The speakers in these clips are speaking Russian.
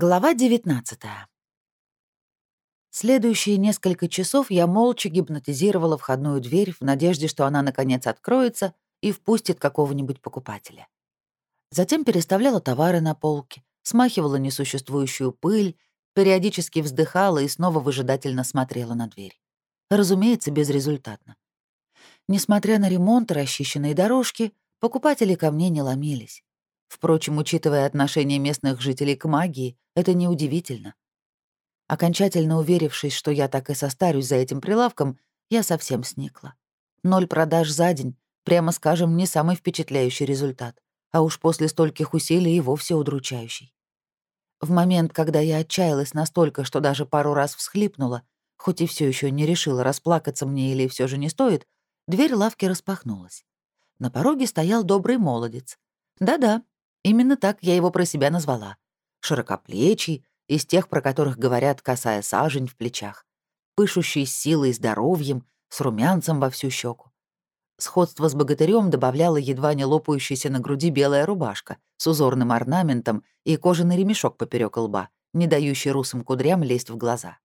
Глава 19 Следующие несколько часов я молча гипнотизировала входную дверь в надежде, что она наконец откроется и впустит какого-нибудь покупателя. Затем переставляла товары на полке, смахивала несуществующую пыль, периодически вздыхала и снова выжидательно смотрела на дверь. Разумеется, безрезультатно. Несмотря на ремонт и расчищенные дорожки, покупатели ко мне не ломились. Впрочем, учитывая отношение местных жителей к магии, это неудивительно. Окончательно уверившись, что я так и состарюсь за этим прилавком, я совсем сникла. Ноль продаж за день, прямо скажем, не самый впечатляющий результат, а уж после стольких усилий и вовсе удручающий. В момент, когда я отчаялась настолько, что даже пару раз всхлипнула, хоть и все еще не решила, расплакаться мне или все же не стоит, дверь лавки распахнулась. На пороге стоял добрый молодец. Да-да, Именно так я его про себя назвала. Широкоплечий, из тех, про которых говорят, касая сажень в плечах, пышущий силой и здоровьем, с румянцем во всю щеку. Сходство с богатырем добавляла едва не лопающаяся на груди белая рубашка с узорным орнаментом и кожаный ремешок поперек лба, не дающий русым кудрям лезть в глаза.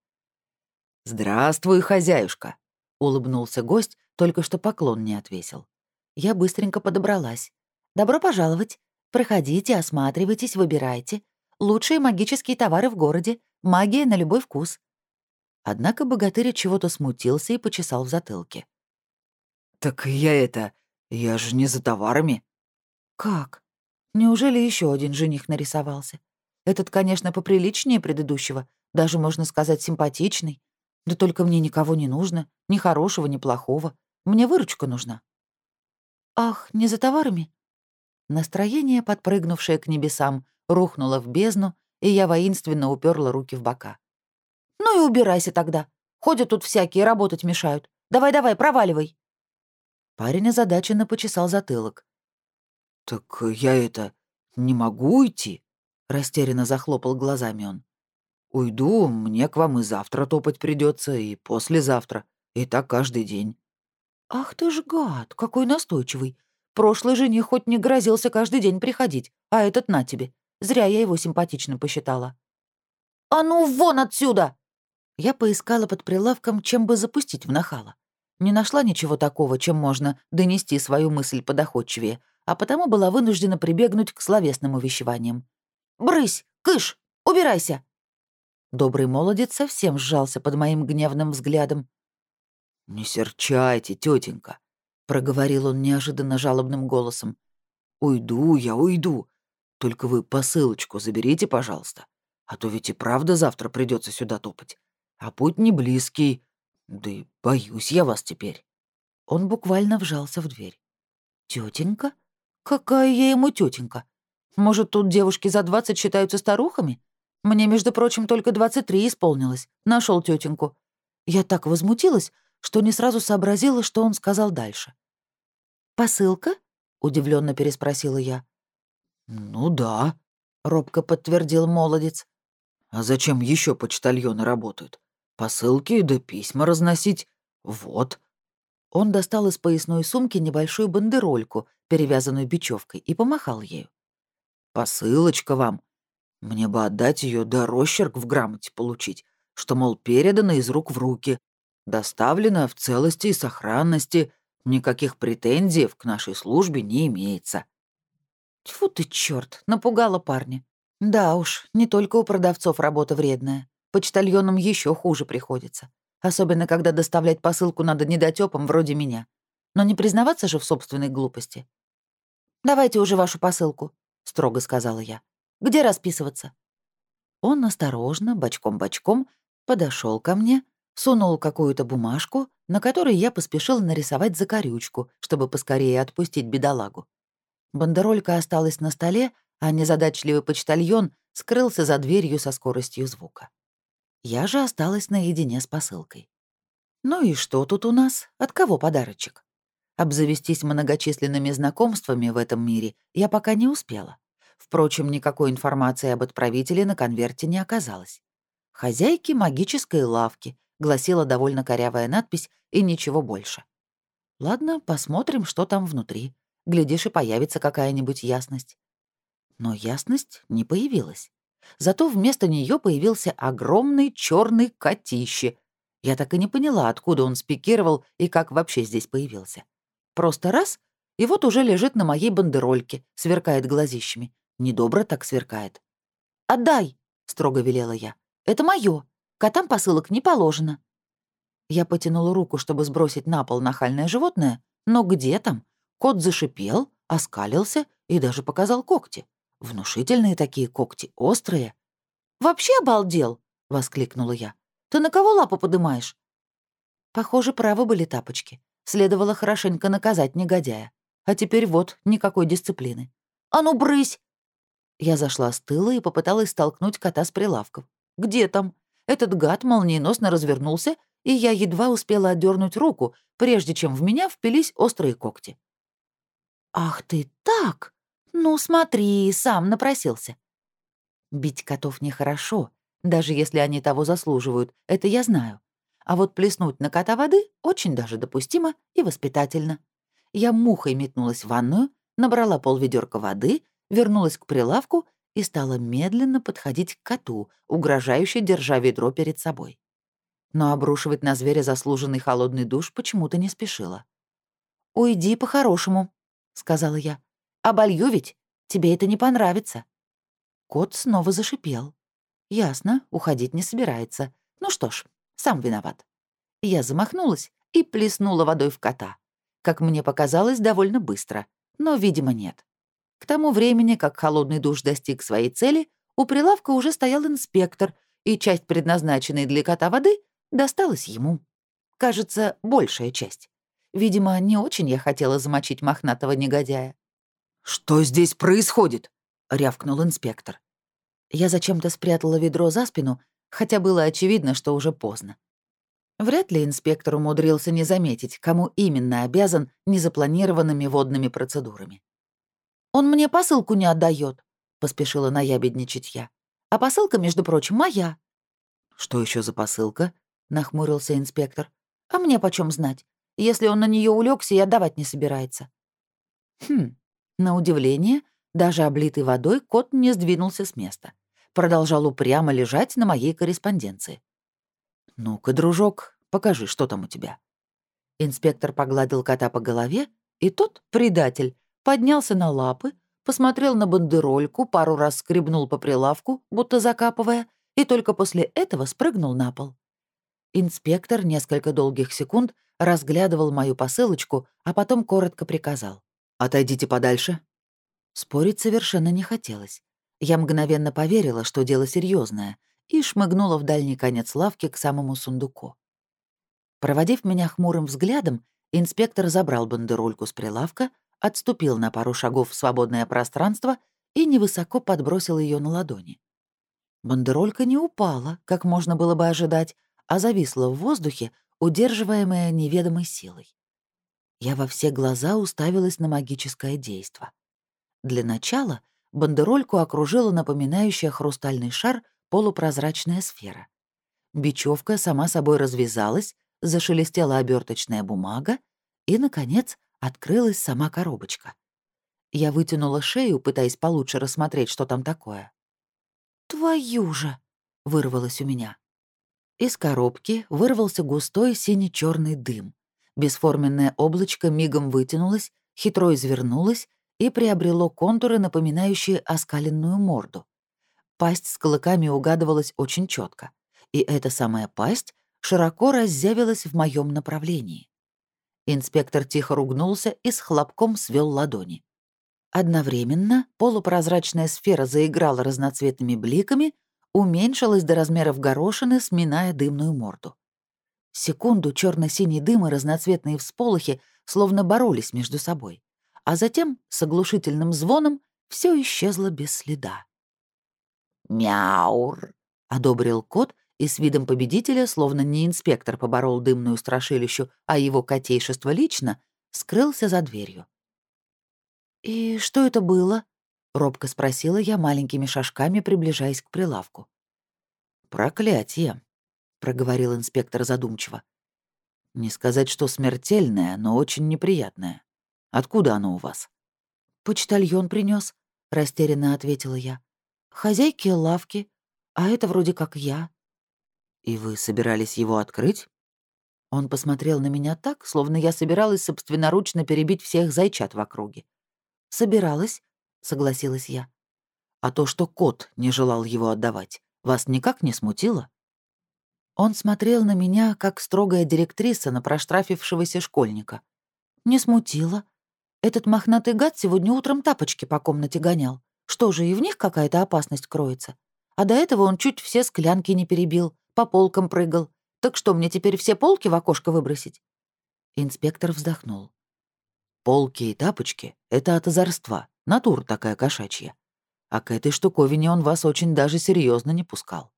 «Здравствуй, хозяюшка!» — улыбнулся гость, только что поклон не отвесил. Я быстренько подобралась. «Добро пожаловать. Проходите, осматривайтесь, выбирайте. Лучшие магические товары в городе. Магия на любой вкус». Однако богатырь чего-то смутился и почесал в затылке. «Так я это... Я же не за товарами». «Как? Неужели еще один жених нарисовался? Этот, конечно, поприличнее предыдущего, даже, можно сказать, симпатичный. Да только мне никого не нужно, ни хорошего, ни плохого. Мне выручка нужна». «Ах, не за товарами?» Настроение, подпрыгнувшее к небесам, рухнуло в бездну, и я воинственно уперла руки в бока. «Ну и убирайся тогда. Ходят тут всякие, работать мешают. Давай-давай, проваливай». Парень озадаченно почесал затылок. «Так я это... не могу уйти?» — растерянно захлопал глазами он. «Уйду, мне к вам и завтра топать придется, и послезавтра, и так каждый день». «Ах ты ж гад, какой настойчивый. Прошлый жених хоть не грозился каждый день приходить, а этот на тебе. Зря я его симпатичным посчитала. «А ну вон отсюда!» Я поискала под прилавком, чем бы запустить в нахала. Не нашла ничего такого, чем можно донести свою мысль подоходчивее, а потому была вынуждена прибегнуть к словесным увещеваниям. «Брысь! Кыш! Убирайся!» Добрый молодец совсем сжался под моим гневным взглядом. «Не серчайте, тетенька. — проговорил он неожиданно жалобным голосом. «Уйду я, уйду. Только вы посылочку заберите, пожалуйста. А то ведь и правда завтра придется сюда топать. А путь не близкий. Да и боюсь я вас теперь». Он буквально вжался в дверь. Тетенька? Какая я ему тетенька? Может, тут девушки за двадцать считаются старухами? Мне, между прочим, только двадцать три исполнилось. Нашел тетеньку. Я так возмутилась, что не сразу сообразила, что он сказал дальше. «Посылка?» — удивленно переспросила я. «Ну да», — робко подтвердил молодец. «А зачем еще почтальоны работают? Посылки да письма разносить? Вот». Он достал из поясной сумки небольшую бандерольку, перевязанную бечевкой, и помахал ею. «Посылочка вам. Мне бы отдать ее да росчерк в грамоте получить, что, мол, передано из рук в руки. Доставлено в целости и сохранности. Никаких претензий к нашей службе не имеется». Тьфу ты, черт, напугала парня. Да уж, не только у продавцов работа вредная. Почтальонам еще хуже приходится. Особенно, когда доставлять посылку надо недотёпам вроде меня. Но не признаваться же в собственной глупости. «Давайте уже вашу посылку», — строго сказала я. «Где расписываться?» Он осторожно, бочком-бочком, подошел ко мне, Сунул какую-то бумажку, на которой я поспешил нарисовать закорючку, чтобы поскорее отпустить бедолагу. Бандеролька осталась на столе, а незадачливый почтальон скрылся за дверью со скоростью звука. Я же осталась наедине с посылкой. Ну и что тут у нас? От кого подарочек? Обзавестись многочисленными знакомствами в этом мире я пока не успела. Впрочем, никакой информации об отправителе на конверте не оказалось. Хозяйки магической лавки, гласила довольно корявая надпись и ничего больше. Ладно, посмотрим, что там внутри. Глядишь, и появится какая-нибудь ясность. Но ясность не появилась. Зато вместо нее появился огромный черный котище. Я так и не поняла, откуда он спикировал и как вообще здесь появился. Просто раз — и вот уже лежит на моей бандерольке, сверкает глазищами. Недобро так сверкает. «Отдай!» — строго велела я. «Это моё. Котам посылок не положено». Я потянула руку, чтобы сбросить на пол нахальное животное, но где там? Кот зашипел, оскалился и даже показал когти. Внушительные такие когти, острые. «Вообще обалдел!» — воскликнула я. «Ты на кого лапу подымаешь?» Похоже, правы были тапочки. Следовало хорошенько наказать негодяя. А теперь вот, никакой дисциплины. «А ну, брысь!» Я зашла с тыла и попыталась столкнуть кота с прилавков. «Где там?» Этот гад молниеносно развернулся, и я едва успела отдернуть руку, прежде чем в меня впились острые когти. «Ах ты так! Ну смотри, сам напросился». Бить котов нехорошо, даже если они того заслуживают, это я знаю. А вот плеснуть на кота воды очень даже допустимо и воспитательно. Я мухой метнулась в ванную, набрала полведерка воды, вернулась к прилавку и стала медленно подходить к коту, угрожающе держа ведро перед собой. Но обрушивать на зверя заслуженный холодный душ почему-то не спешила. «Уйди по-хорошему», — сказала я. «Оболью ведь. Тебе это не понравится». Кот снова зашипел. «Ясно, уходить не собирается. Ну что ж, сам виноват». Я замахнулась и плеснула водой в кота. Как мне показалось, довольно быстро, но, видимо, нет. К тому времени, как холодный душ достиг своей цели, у прилавка уже стоял инспектор, и часть, предназначенной для кота воды, досталась ему. Кажется, большая часть. Видимо, не очень я хотела замочить мохнатого негодяя. «Что здесь происходит?» — рявкнул инспектор. Я зачем-то спрятала ведро за спину, хотя было очевидно, что уже поздно. Вряд ли инспектор умудрился не заметить, кому именно обязан незапланированными водными процедурами. «Он мне посылку не отдает, поспешила наябедничать я. «А посылка, между прочим, моя». «Что еще за посылка?» — нахмурился инспектор. «А мне почем знать? Если он на нее улегся и отдавать не собирается». Хм, на удивление, даже облитый водой кот не сдвинулся с места. Продолжал упрямо лежать на моей корреспонденции. «Ну-ка, дружок, покажи, что там у тебя». Инспектор погладил кота по голове, и тот, предатель, поднялся на лапы, посмотрел на бандерольку, пару раз скребнул по прилавку, будто закапывая, и только после этого спрыгнул на пол. Инспектор несколько долгих секунд разглядывал мою посылочку, а потом коротко приказал. «Отойдите подальше». Спорить совершенно не хотелось. Я мгновенно поверила, что дело серьезное, и шмыгнула в дальний конец лавки к самому сундуку. Проводив меня хмурым взглядом, инспектор забрал бандерольку с прилавка, отступил на пару шагов в свободное пространство и невысоко подбросил ее на ладони. Бандеролька не упала, как можно было бы ожидать, а зависла в воздухе, удерживаемая неведомой силой. Я во все глаза уставилась на магическое действо. Для начала бандерольку окружила напоминающая хрустальный шар полупрозрачная сфера. Бечевка сама собой развязалась, зашелестела оберточная бумага, и, наконец, открылась сама коробочка. Я вытянула шею, пытаясь получше рассмотреть, что там такое. «Твою же!» — вырвалось у меня. Из коробки вырвался густой сине черный дым. Бесформенное облачко мигом вытянулось, хитро извернулось и приобрело контуры, напоминающие оскаленную морду. Пасть с клыками угадывалась очень четко, и эта самая пасть широко раззявилась в моем направлении. Инспектор тихо ругнулся и с хлопком свел ладони. Одновременно полупрозрачная сфера заиграла разноцветными бликами, уменьшилась до размеров горошины, сминая дымную морду. Секунду черно синий дым и разноцветные всполохи словно боролись между собой, а затем с оглушительным звоном все исчезло без следа. «Мяур!» — одобрил кот и с видом победителя, словно не инспектор поборол дымную страшилищу, а его котейшество лично, скрылся за дверью. «И что это было?» — робко спросила я маленькими шажками, приближаясь к прилавку. «Проклятие!» — проговорил инспектор задумчиво. «Не сказать, что смертельное, но очень неприятное. Откуда оно у вас?» «Почтальон принес, растерянно ответила я. Хозяйки лавки, а это вроде как я. И вы собирались его открыть? Он посмотрел на меня так, словно я собиралась собственноручно перебить всех зайчат в округе. «Собиралась», — согласилась я. «А то, что кот не желал его отдавать, вас никак не смутило?» Он смотрел на меня, как строгая директриса на проштрафившегося школьника. Не смутило. Этот мохнатый гад сегодня утром тапочки по комнате гонял. Что же, и в них какая-то опасность кроется? А до этого он чуть все склянки не перебил, по полкам прыгал. Так что, мне теперь все полки в окошко выбросить?» Инспектор вздохнул. «Полки и тапочки — это от озорства, натура такая кошачья. А к этой штуковине он вас очень даже серьезно не пускал.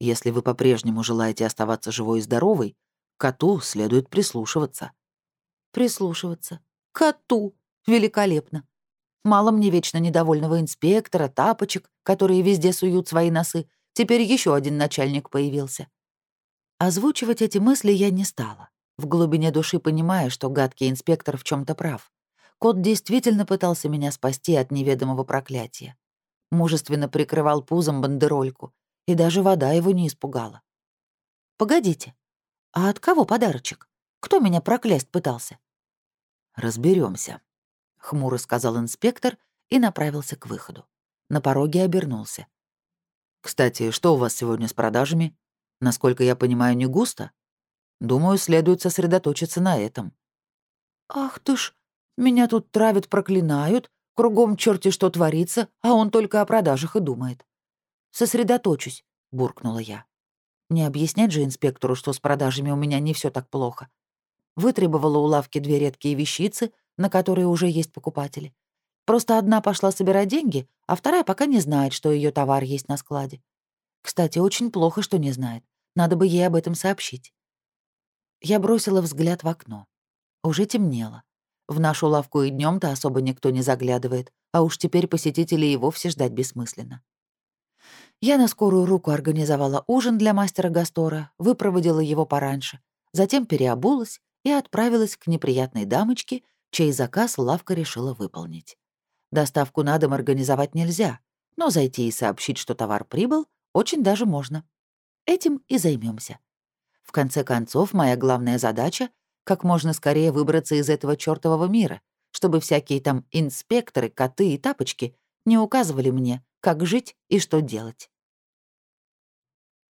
Если вы по-прежнему желаете оставаться живой и здоровой, коту следует прислушиваться». «Прислушиваться? Коту? Великолепно. Мало мне вечно недовольного инспектора, тапочек, которые везде суют свои носы. Теперь еще один начальник появился. Озвучивать эти мысли я не стала, в глубине души понимая, что гадкий инспектор в чем то прав. Кот действительно пытался меня спасти от неведомого проклятия. Мужественно прикрывал пузом бандерольку, и даже вода его не испугала. «Погодите, а от кого подарочек? Кто меня проклясть пытался?» Разберемся, — хмуро сказал инспектор и направился к выходу. На пороге обернулся. «Кстати, что у вас сегодня с продажами? Насколько я понимаю, не густо? Думаю, следует сосредоточиться на этом». «Ах ты ж, меня тут травят, проклинают, кругом черти что творится, а он только о продажах и думает». «Сосредоточусь», — буркнула я. Не объяснять же инспектору, что с продажами у меня не все так плохо. Вытребовала у лавки две редкие вещицы, на которые уже есть покупатели. Просто одна пошла собирать деньги, а вторая пока не знает, что ее товар есть на складе. Кстати, очень плохо, что не знает. Надо бы ей об этом сообщить. Я бросила взгляд в окно. Уже темнело. В нашу лавку и днем то особо никто не заглядывает, а уж теперь посетителей и вовсе ждать бессмысленно. Я на скорую руку организовала ужин для мастера Гастора, выпроводила его пораньше, затем переобулась и отправилась к неприятной дамочке, чей заказ лавка решила выполнить. Доставку на дом организовать нельзя, но зайти и сообщить, что товар прибыл, очень даже можно. Этим и займемся. В конце концов, моя главная задача — как можно скорее выбраться из этого чёртового мира, чтобы всякие там инспекторы, коты и тапочки не указывали мне, как жить и что делать.